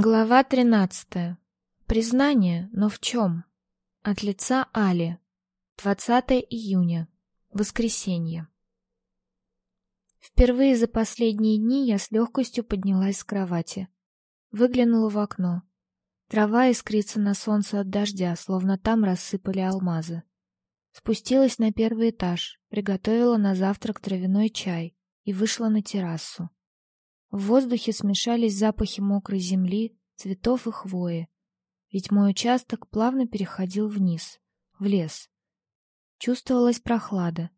Глава тринадцатая. Признание, но в чем? От лица Али. 20 июня. Воскресенье. Впервые за последние дни я с легкостью поднялась с кровати. Выглянула в окно. Трава искрится на солнце от дождя, словно там рассыпали алмазы. Спустилась на первый этаж, приготовила на завтрак травяной чай и вышла на террасу. В воздухе смешались запахи мокрой земли, цветов и хвои. Ведь мой участок плавно переходил вниз, в лес. Чувствовалась прохлада.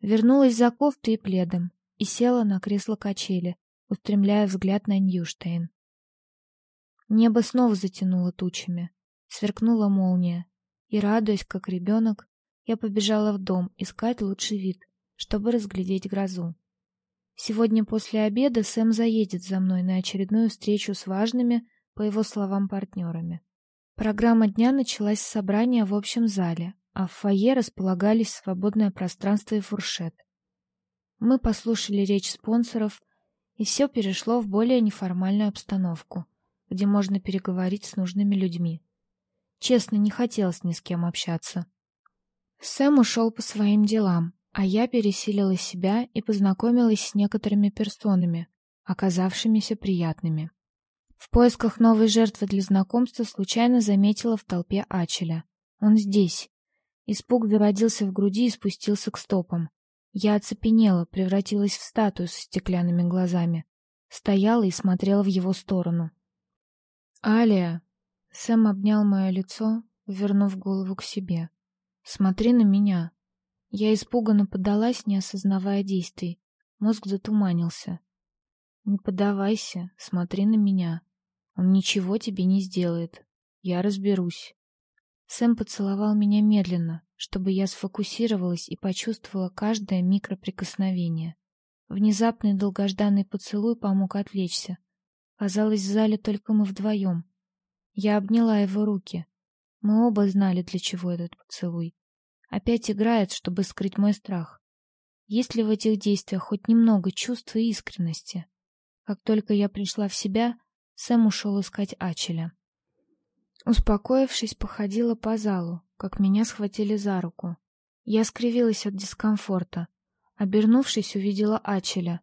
Вернулась за кофтой и пледом и села на кресло качели, устремляя взгляд на Ньюштейн. Небо снова затянуло тучами, сверкнула молния, и, радуясь, как ребенок, я побежала в дом искать лучший вид, чтобы разглядеть грозу. Сегодня после обеда Сэм заедет за мной на очередную встречу с важными, по его словам, партнерами. Программа дня началась с собрания в общем зале, а в фойе располагались свободное пространство и фуршет. Мы послушали речь спонсоров, и все перешло в более неформальную обстановку, где можно переговорить с нужными людьми. Честно, не хотелось ни с кем общаться. Сэм ушел по своим делам, а я пересилила себя и познакомилась с некоторыми персонами, оказавшимися приятными. В поисках новой жертвы для знакомства случайно заметила в толпе Ачеля. Он здесь. Испуг зародился в груди и спустился к стопам. Я оцепенела, превратилась в статую со стеклянными глазами. Стояла и смотрела в его сторону. «Алия!» Сэм обнял мое лицо, вернув голову к себе. «Смотри на меня!» Я испуганно поддалась, не осознавая действий. Мозг затуманился. «Не поддавайся, смотри на меня. Он ничего тебе не сделает. Я разберусь». Сэм поцеловал меня медленно, чтобы я сфокусировалась и почувствовала каждое микроприкосновение. Внезапный долгожданный поцелуй помог отвлечься. Казалось, в зале только мы вдвоем. Я обняла его руки. Мы оба знали, для чего этот поцелуй. Опять играет, чтобы скрыть мой страх. Есть ли в этих действиях хоть немного чувства и искренности? Как только я пришла в себя, Сэм ушел искать Ачеля. Успокоившись, походила по залу, как меня схватили за руку. Я скривилась от дискомфорта. Обернувшись, увидела Ачеля.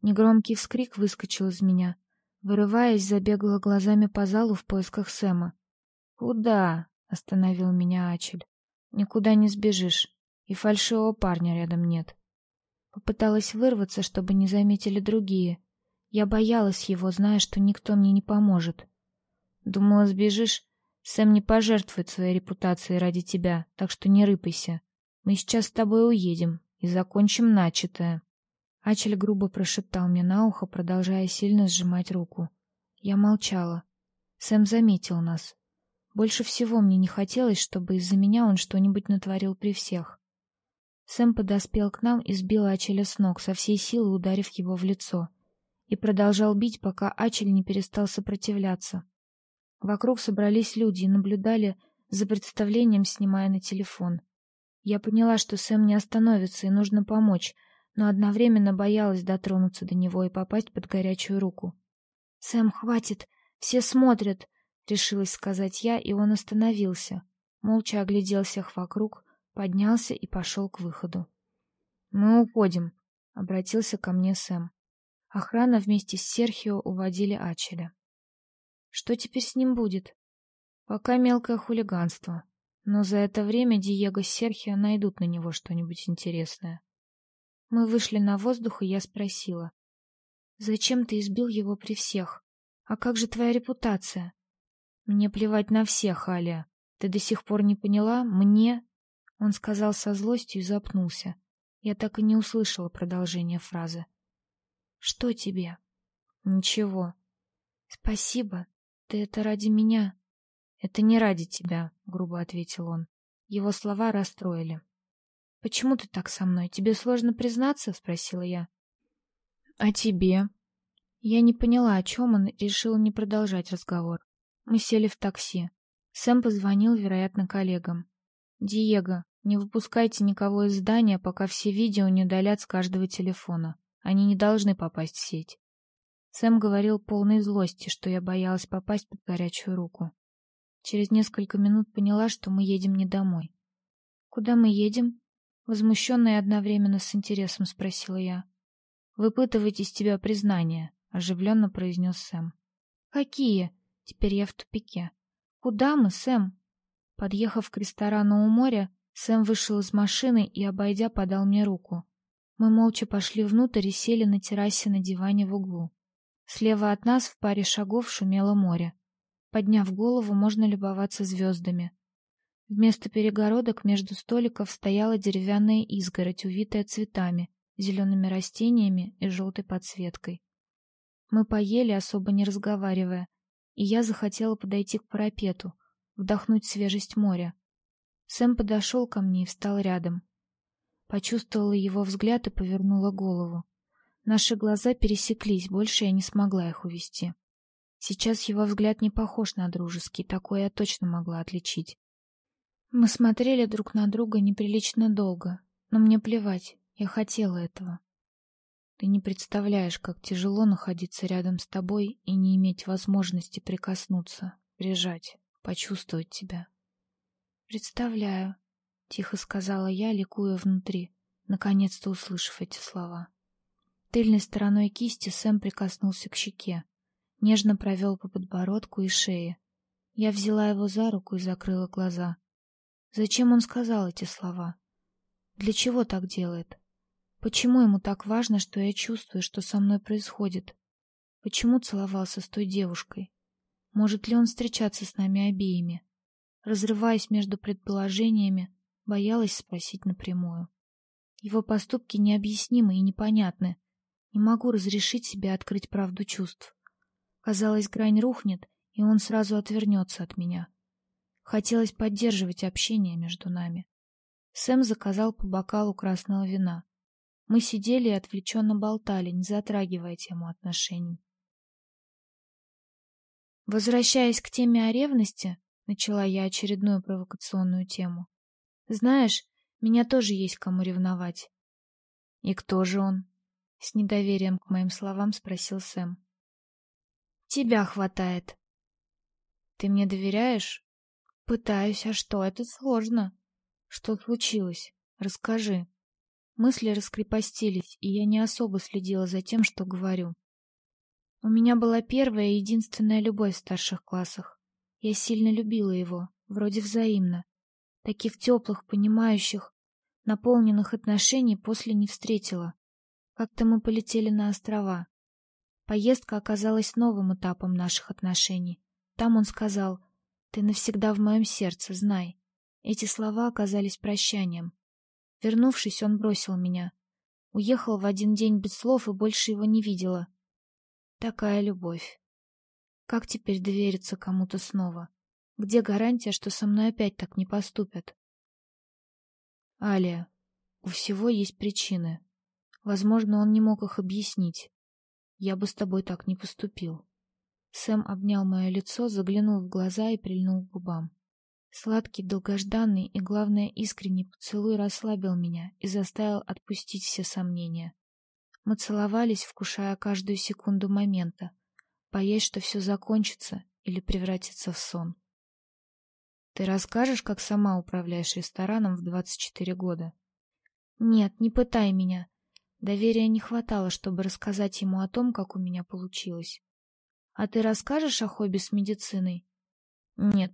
Негромкий вскрик выскочил из меня. Вырываясь, забегала глазами по залу в поисках Сэма. «Куда?» — остановил меня Ачель. Никуда не сбежишь, и фальшивого парня рядом нет. Попыталась вырваться, чтобы не заметили другие. Я боялась его, зная, что никто мне не поможет. Думала, сбежишь, Сэм не пожертвует своей репутацией ради тебя, так что не рыпайся. Мы сейчас с тобой уедем и закончим начатое. Ачель грубо прошептал мне на ухо, продолжая сильно сжимать руку. Я молчала. Сэм заметил нас. Больше всего мне не хотелось, чтобы из-за меня он что-нибудь натворил при всех. Сэм подоспел к нам и сбил Ачеля с ног, со всей силы ударив его в лицо, и продолжал бить, пока Ачель не перестал сопротивляться. Вокруг собрались люди и наблюдали за представлением, снимая на телефон. Я поняла, что Сэм не остановится и нужно помочь, но одновременно боялась дотронуться до него и попасть под горячую руку. «Сэм, хватит! Все смотрят!» — решилась сказать я, и он остановился. Молча оглядел всех вокруг, поднялся и пошел к выходу. «Мы уходим», — обратился ко мне Сэм. Охрана вместе с Серхио уводили Ачеля. «Что теперь с ним будет?» «Пока мелкое хулиганство. Но за это время Диего с Серхио найдут на него что-нибудь интересное». Мы вышли на воздух, и я спросила. «Зачем ты избил его при всех? А как же твоя репутация?» Мне плевать на всех, Аля. Ты до сих пор не поняла? Мне...» Он сказал со злостью и запнулся. Я так и не услышала продолжения фразы. «Что тебе?» «Ничего». «Спасибо. Ты это ради меня». «Это не ради тебя», — грубо ответил он. Его слова расстроили. «Почему ты так со мной? Тебе сложно признаться?» — спросила я. «А тебе?» Я не поняла, о чем он, решила не продолжать разговор. Мы сели в такси. Сэм позвонил, вероятно, коллегам. «Диего, не выпускайте никого из здания, пока все видео не удалят с каждого телефона. Они не должны попасть в сеть». Сэм говорил полной злости, что я боялась попасть под горячую руку. Через несколько минут поняла, что мы едем не домой. «Куда мы едем?» Возмущенно и одновременно с интересом спросила я. «Выпытывать из тебя признания», — оживленно произнес Сэм. «Какие?» Теперь я в тупике. «Куда мы, Сэм?» Подъехав к ресторану у моря, Сэм вышел из машины и, обойдя, подал мне руку. Мы молча пошли внутрь и сели на террасе на диване в углу. Слева от нас в паре шагов шумело море. Подняв голову, можно любоваться звездами. Вместо перегородок между столиков стояла деревянная изгородь, увитая цветами, зелеными растениями и желтой подсветкой. Мы поели, особо не разговаривая, и я захотела подойти к парапету, вдохнуть свежесть моря. Сэм подошел ко мне и встал рядом. Почувствовала его взгляд и повернула голову. Наши глаза пересеклись, больше я не смогла их увести. Сейчас его взгляд не похож на дружеский, такой я точно могла отличить. Мы смотрели друг на друга неприлично долго, но мне плевать, я хотела этого. Ты не представляешь, как тяжело находиться рядом с тобой и не иметь возможности прикоснуться, прижать, почувствовать тебя. Представляю, тихо сказала я, ликуя внутри, наконец-то услышав эти слова. Тыльной стороной кисти Сэм прикоснулся к щеке, нежно провел по подбородку и шее. Я взяла его за руку и закрыла глаза. Зачем он сказал эти слова? Для чего так делает? Почему ему так важно, что я чувствую, что со мной происходит? Почему целовался с той девушкой? Может ли он встречаться с нами обеими? Разрываясь между предположениями, боялась спросить напрямую. Его поступки необъяснимы и непонятны. Не могу разрешить себе открыть правду чувств. Казалось, грань рухнет, и он сразу отвернется от меня. Хотелось поддерживать общение между нами. Сэм заказал по бокалу красного вина. Мы сидели и отвлеченно болтали, не затрагивая тему отношений. Возвращаясь к теме о ревности, начала я очередную провокационную тему. Знаешь, меня тоже есть кому ревновать. И кто же он? С недоверием к моим словам спросил Сэм. Тебя хватает. Ты мне доверяешь? Пытаюсь, а что, это сложно. Что случилось? Расскажи. Мысли раскрепостились, и я не особо следила за тем, что говорю. У меня была первая и единственная любовь в старших классах. Я сильно любила его, вроде взаимно. Таких теплых, понимающих, наполненных отношений после не встретила. Как-то мы полетели на острова. Поездка оказалась новым этапом наших отношений. Там он сказал, «Ты навсегда в моем сердце, знай». Эти слова оказались прощанием. Вернувшись, он бросил меня. Уехал в один день без слов и больше его не видела. Такая любовь. Как теперь довериться кому-то снова? Где гарантия, что со мной опять так не поступят? Алия, у всего есть причины. Возможно, он не мог их объяснить. Я бы с тобой так не поступил. Сэм обнял мое лицо, заглянул в глаза и прильнул к губам. Сладкий, долгожданный и, главное, искренний поцелуй расслабил меня и заставил отпустить все сомнения. Мы целовались, вкушая каждую секунду момента, боясь, что все закончится или превратится в сон. Ты расскажешь, как сама управляешь рестораном в 24 года? Нет, не пытай меня. Доверия не хватало, чтобы рассказать ему о том, как у меня получилось. А ты расскажешь о хобби с медициной? Нет,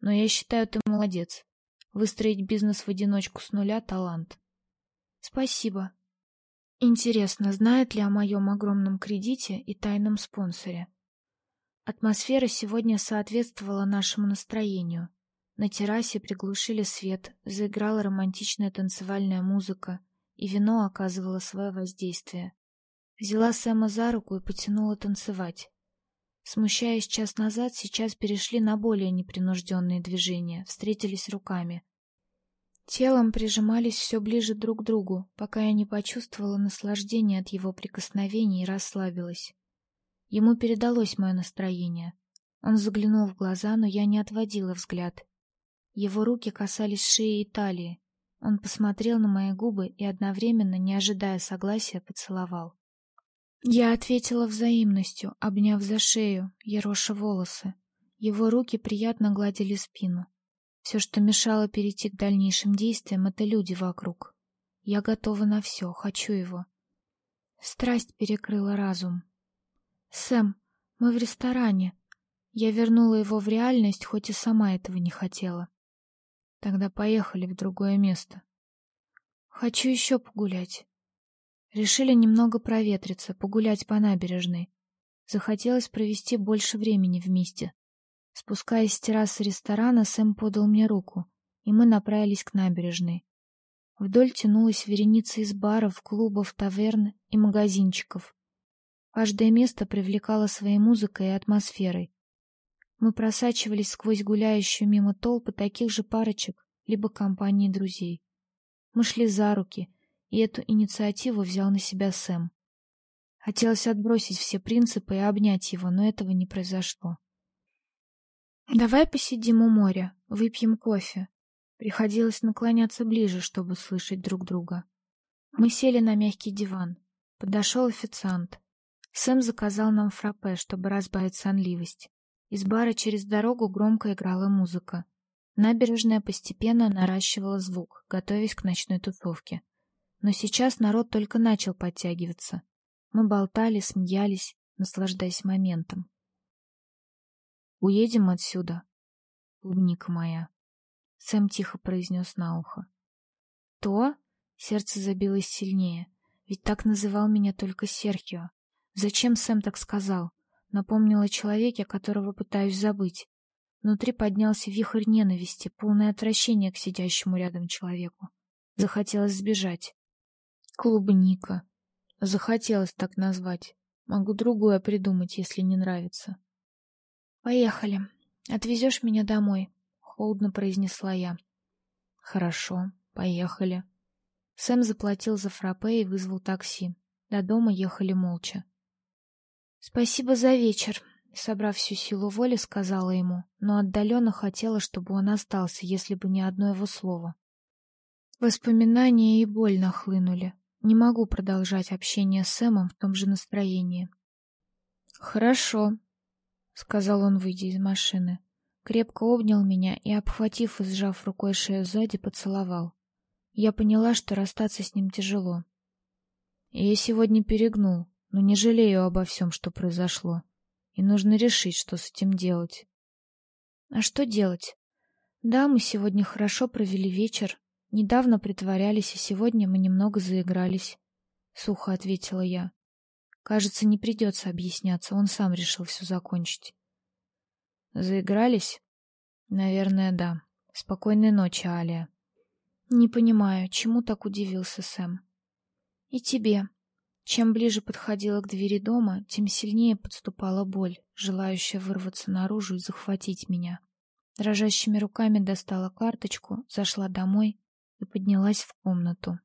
но я считаю, ты молодец. Выстроить бизнес в одиночку с нуля — талант. Спасибо. Интересно, знает ли о моем огромном кредите и тайном спонсоре? Атмосфера сегодня соответствовала нашему настроению. На террасе приглушили свет, заиграла романтичная танцевальная музыка, и вино оказывало свое воздействие. Взяла Сэма за руку и потянула танцевать. Смущаясь час назад, сейчас перешли на более непринужденные движения, встретились руками. Телом прижимались все ближе друг к другу, пока я не почувствовала наслаждение от его прикосновений и расслабилась. Ему передалось мое настроение. Он заглянул в глаза, но я не отводила взгляд. Его руки касались шеи и талии. Он посмотрел на мои губы и одновременно, не ожидая согласия, поцеловал. Я ответила взаимностью, обняв за шею, ероша волосы. Его руки приятно гладили спину. Все, что мешало перейти к дальнейшим действиям, это люди вокруг. Я готова на все, хочу его. Страсть перекрыла разум. «Сэм, мы в ресторане». Я вернула его в реальность, хоть и сама этого не хотела. Тогда поехали в другое место. Хочу еще погулять. Решили немного проветриться, погулять по набережной. Захотелось провести больше времени вместе. Спускаясь с террасы ресторана, Сэм подал мне руку, и мы направились к набережной. Вдоль тянулась вереница из баров, клубов, таверн и магазинчиков. Каждое место привлекало своей музыкой и атмосферой. Мы просачивались сквозь гуляющую мимо толпы таких же парочек, либо компании друзей. Мы шли за руки, и эту инициативу взял на себя Сэм. Хотелось отбросить все принципы и обнять его, но этого не произошло. Давай посидим у моря, выпьем кофе. Приходилось наклоняться ближе, чтобы слышать друг друга. Мы сели на мягкий диван. Подошел официант. Сэм заказал нам фраппе, чтобы разбавить сонливость. Из бара через дорогу громко играла музыка. Набережная постепенно наращивала звук, готовясь к ночной тусовке. Но сейчас народ только начал подтягиваться. Мы болтали, смеялись, наслаждаясь моментом. Уедем отсюда, клубника моя. Сэм тихо произнес на ухо. То? Сердце забилось сильнее. Ведь так называл меня только Серхио. Зачем Сэм так сказал? Напомнил о человеке, которого пытаюсь забыть. Внутри поднялся вихрь ненависти, полное отвращение к сидящему рядом человеку. Захотелось сбежать. Клубника. Захотелось так назвать. Могу другое придумать, если не нравится. Поехали. Отвезешь меня домой, холодно произнесла я. Хорошо, поехали. Сэм заплатил за фраппе и вызвал такси. До дома ехали молча. Спасибо за вечер, собрав всю силу воли, сказала ему, но отдаленно хотела, чтобы он остался, если бы не одно его слово. Воспоминания и боль нахлынули. Не могу продолжать общение с Сэмом в том же настроении. Хорошо, — сказал он, выйдя из машины. Крепко обнял меня и, обхватив и сжав рукой шею сзади, поцеловал. Я поняла, что расстаться с ним тяжело. Я сегодня перегнул, но не жалею обо всем, что произошло. И нужно решить, что с этим делать. А что делать? Да, мы сегодня хорошо провели вечер. Недавно притворялись, и сегодня мы немного заигрались. Сухо ответила я. Кажется, не придется объясняться, он сам решил все закончить. Заигрались? Наверное, да. Спокойной ночи, Алия. Не понимаю, чему так удивился Сэм. И тебе. Чем ближе подходила к двери дома, тем сильнее подступала боль, желающая вырваться наружу и захватить меня. Дрожащими руками достала карточку, зашла домой и поднялась в комнату.